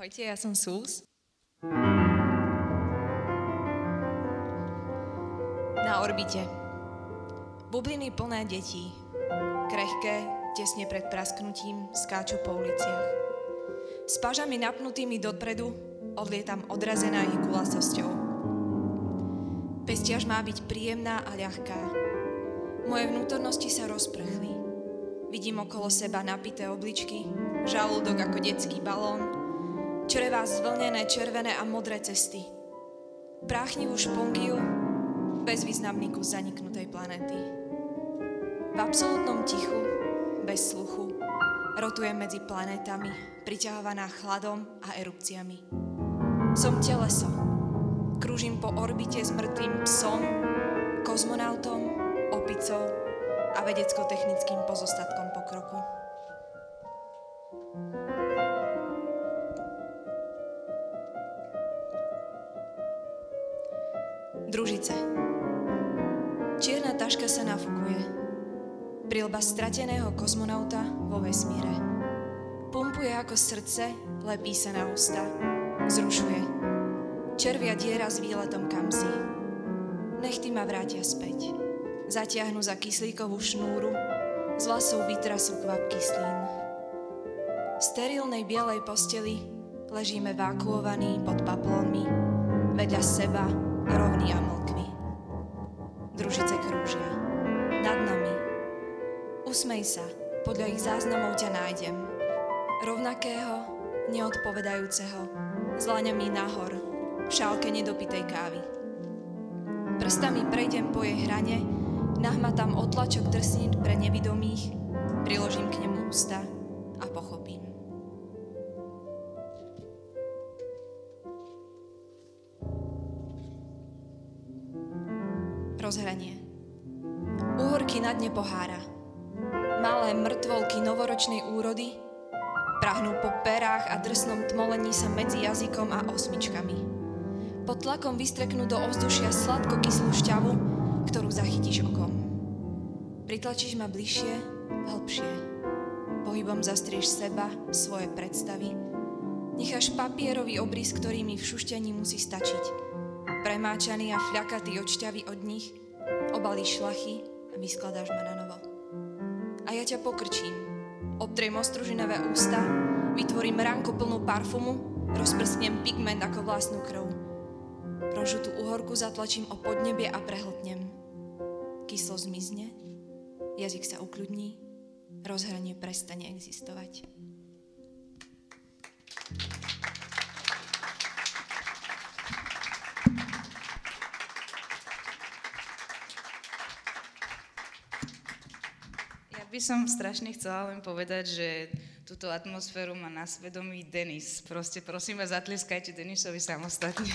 Ahojte, ja som Sus. Na orbite. Bubliny plné detí. Krehké, tesne pred prasknutím, skáču po uliciach. S pažami napnutými dopredu odlietam odrazená ich gulasosťou. Pestiaž má byť príjemná a ľahká. Moje vnútornosti sa rozprchli. Vidím okolo seba napité obličky, žalúdok ako detský balón, črevá zvlnené červené a modré cesty. Práchnivú špongiu, bezvýznamný kus zaniknutej planéty. V absolútnom tichu, bez sluchu, rotujem medzi planétami, priťahovaná chladom a erupciami. Som teleso. Krúžim po orbite s mŕtvým psom, kozmonautom, opicou a vedecko-technickým pozostatkom pokroku. Družice. Čierna taška sa nafúkuje. Prilba strateného kozmonauta vo vesmíre. Pumpuje ako srdce, lepí sa na ústa. Zrušuje. Červia diera s výletom kamsi. Nechty ma vrátia späť. Zatiahnu za kyslíkovú šnúru, z vlasov vytrasú kvap kyslín. V sterilnej bielej posteli ležíme vákuovaní pod paplónmi, vedľa seba rovný a mlkvý. Družice krúžia. Nad nami. Usmej sa, podľa ich záznamov ťa nájdem. Rovnakého, neodpovedajúceho, s laňami nahor, v šálke nedopitej kávy. Prstami prejdem po jej hrane, nahmatám otlačok drsnín pre nevidomých, priložím k nemu ústa rozhranie. Uhorky na dne pohára. Malé mŕtvolky novoročnej úrody prahnú po perách a drsnom tmolení sa medzi jazykom a osmičkami. Pod tlakom vystreknú do ovzdušia sladko-kyslú šťavu, ktorú zachytíš okom. Pritlačíš ma bližšie, hlbšie. Pohybom zastrieš seba, svoje predstavy. Necháš papierový obrys, ktorý mi v šušťaní musí stačiť premáčaný a fľakatý od šťavy od nich, obalíš šlachy a vyskladáš ma na novo. A ja ťa pokrčím, obtriem ostružinavé ústa, vytvorím ranku plnú parfumu, rozprsknem pigment ako vlastnú krv. Rožutú uhorku zatlačím o podnebie a prehltnem. Kyslo zmizne, jazyk sa ukľudní, rozhranie prestane existovať. By som strašne chcela len povedať, že túto atmosféru má na svedomí Denis. Proste prosím vás, zatlieskajte Denisovi samostatne.